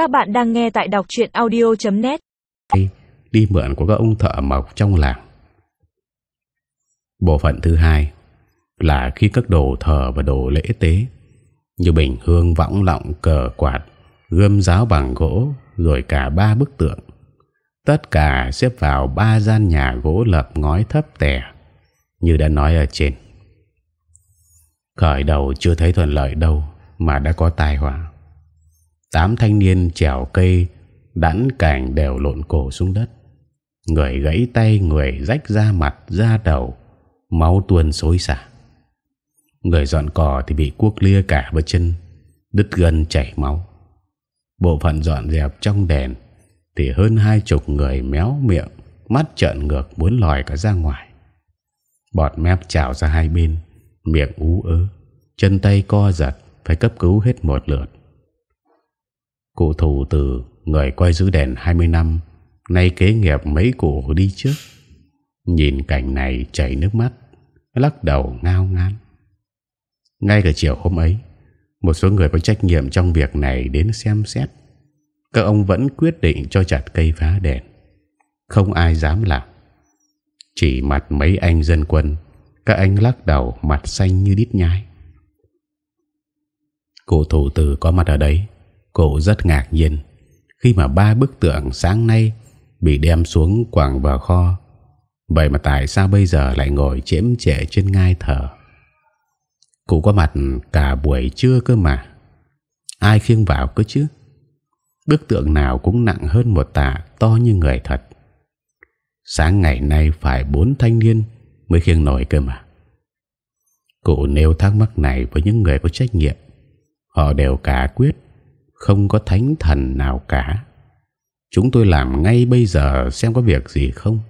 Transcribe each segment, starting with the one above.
Các bạn đang nghe tại đọc truyện audio.net Đi mượn của các ông thợ mộc trong làng. Bộ phận thứ hai Là khi các đồ thờ và đồ lễ tế, Như bình hương võng lọng, cờ quạt, Gươm giáo bằng gỗ, Rồi cả ba bức tượng, Tất cả xếp vào ba gian nhà gỗ lập ngói thấp tẻ, Như đã nói ở trên. Khởi đầu chưa thấy thuận lợi đâu Mà đã có tai họa. Tám thanh niên trèo cây Đẵn cảnh đều lộn cổ xuống đất. Người gãy tay, Người rách da mặt, da đầu, Máu tuôn xối xả. Người dọn cỏ thì bị cuốc lia cả vào chân, Đứt gân chảy máu. Bộ phận dọn dẹp trong đèn Thì hơn hai chục người méo miệng, Mắt trợn ngược muốn lòi cả ra ngoài. Bọt mép trào ra hai bên, Miệng ú ớ, Chân tay co giật, Phải cấp cứu hết một lượt. Cụ thủ từ Người quay giữ đèn 20 năm, Nay kế nghiệp mấy cụ đi trước. Nhìn cảnh này chảy nước mắt, Lắc đầu ngao ngán. Ngay cả chiều hôm ấy, Một số người có trách nhiệm trong việc này Đến xem xét. Các ông vẫn quyết định cho chặt cây phá đèn Không ai dám làm. Chỉ mặt mấy anh dân quân, Các anh lắc đầu Mặt xanh như đít nhai Cụ thủ tử có mặt ở đấy. Cụ rất ngạc nhiên Khi mà ba bức tượng sáng nay Bị đem xuống quảng vào kho. Vậy mà tại sao bây giờ lại ngồi chễm chệ trên ngai thở Cụ có mặt cả buổi trưa cơ mà. Ai khiêng vào cơ chứ? Bức tượng nào cũng nặng hơn một tạ, To như người thật. Sáng ngày nay phải bốn thanh niên Mới khiêng nổi cơ mà. Cụ nêu thắc mắc này với những người có trách nhiệm. Họ đều cả quyết không có thánh thần nào cả. Chúng tôi làm ngay bây giờ Xem có việc gì không?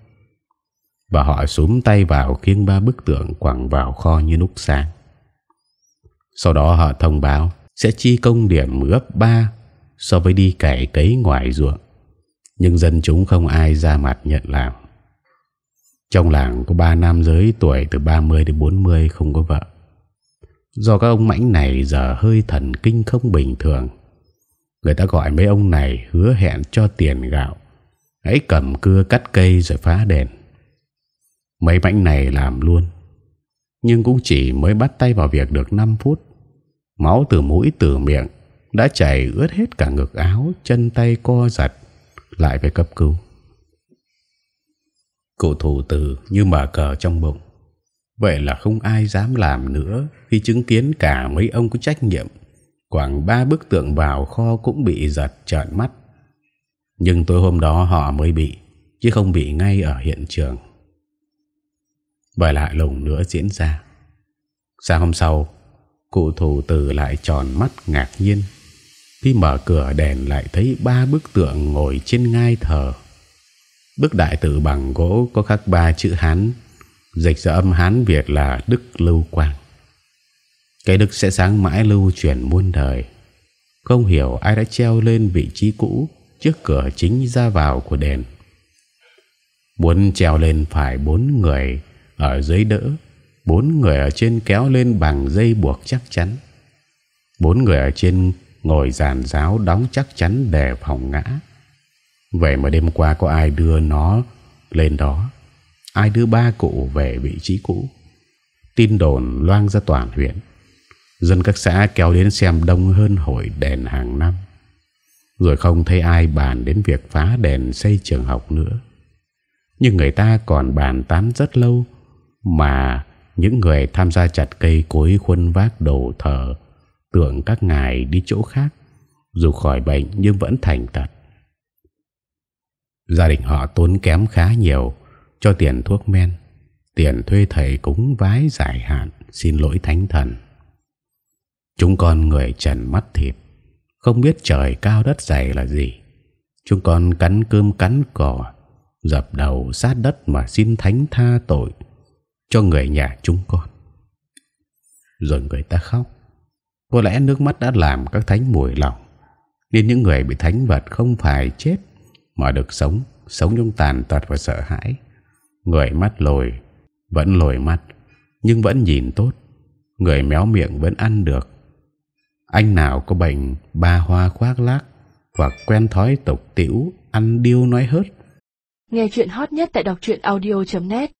Và họ súm tay vào Khiêng ba bức tượng quẳng vào kho như nút sáng. Sau đó họ thông báo, Sẽ chi công điểm gấp ba So với đi cày cấy ngoài ruộng. Nhưng dân chúng không ai ra mặt nhận làm. Trong làng có ba nam giới tuổi từ 30 đến 40 không có vợ. Do các ông mãnh này giờ hơi thần kinh không bình thường Người ta gọi mấy ông này hứa hẹn cho tiền gạo. Hãy cầm cưa cắt cây rồi phá đèn Mấy mảnh này làm luôn. Nhưng cũng chỉ mới bắt tay vào việc được 5 phút. Máu từ mũi, từ miệng Đã chảy ướt hết cả ngực áo, Chân tay, co giật, Lại phải cấp cứu. Cụ thủ từ như mở cờ trong bụng. Vậy là không ai dám làm nữa Khi chứng kiến cả mấy ông có trách nhiệm Quảng ba bức tượng vào kho cũng bị giật trợn mắt. Nhưng tối hôm đó họ mới bị, Chứ không bị ngay ở hiện trường. Và lại lùng nữa diễn ra. Sáng hôm sau, Cụ thủ tử lại tròn mắt ngạc nhiên. Khi mở cửa đèn lại thấy ba bức tượng ngồi trên ngai thờ. Bức đại tử bằng gỗ có khắc ba chữ Hán. Dịch ra âm Hán Việt là Đức Lưu Quang. Cái Đức sẽ sáng mãi lưu truyền muôn đời. Không hiểu ai đã treo lên vị trí cũ Trước cửa chính ra vào của đền. Muốn treo lên phải bốn người Ở dưới đỡ, Bốn người ở trên kéo lên bằng dây buộc chắc chắn. Bốn người ở trên ngồi giàn giáo đóng chắc chắn để phòng ngã. Vậy mà đêm qua có ai đưa nó lên đó? Ai đưa ba cụ về vị trí cũ? Tin đồn loang ra toàn huyện. Dân các xã kéo đến xem đông hơn hội đèn hàng năm. Rồi không thấy ai bàn đến việc phá đèn xây trường học nữa. Nhưng người ta còn bàn tán rất lâu Mà những người tham gia chặt cây cối khuân vác đồ thờ Tưởng các ngài đi chỗ khác Dù khỏi bệnh nhưng vẫn thành tật Gia đình họ tốn kém khá nhiều cho tiền thuốc men, tiền thuê thầy cúng vái giải hạn, xin lỗi thánh thần. Chúng con người trần mắt thịt, không biết trời cao đất dày là gì. Chúng con cắn cơm cắn cỏ, dập đầu sát đất mà xin thánh tha tội cho người nhà chúng con. Rồi người ta khóc. Có lẽ nước mắt đã làm các thánh mùi lòng. Nên những người bị thánh vật không phải chết mà được sống, sống trong tàn tật và sợ hãi. Người mắt lồi Vẫn lồi mắt Nhưng vẫn nhìn tốt Người méo miệng vẫn ăn được anh nào có bệnh, Ba hoa khoác lác và quen thói tục tiểu ăn điêu nói hớt. Nghe chuyện hot nhất tại đọc truyện audio.net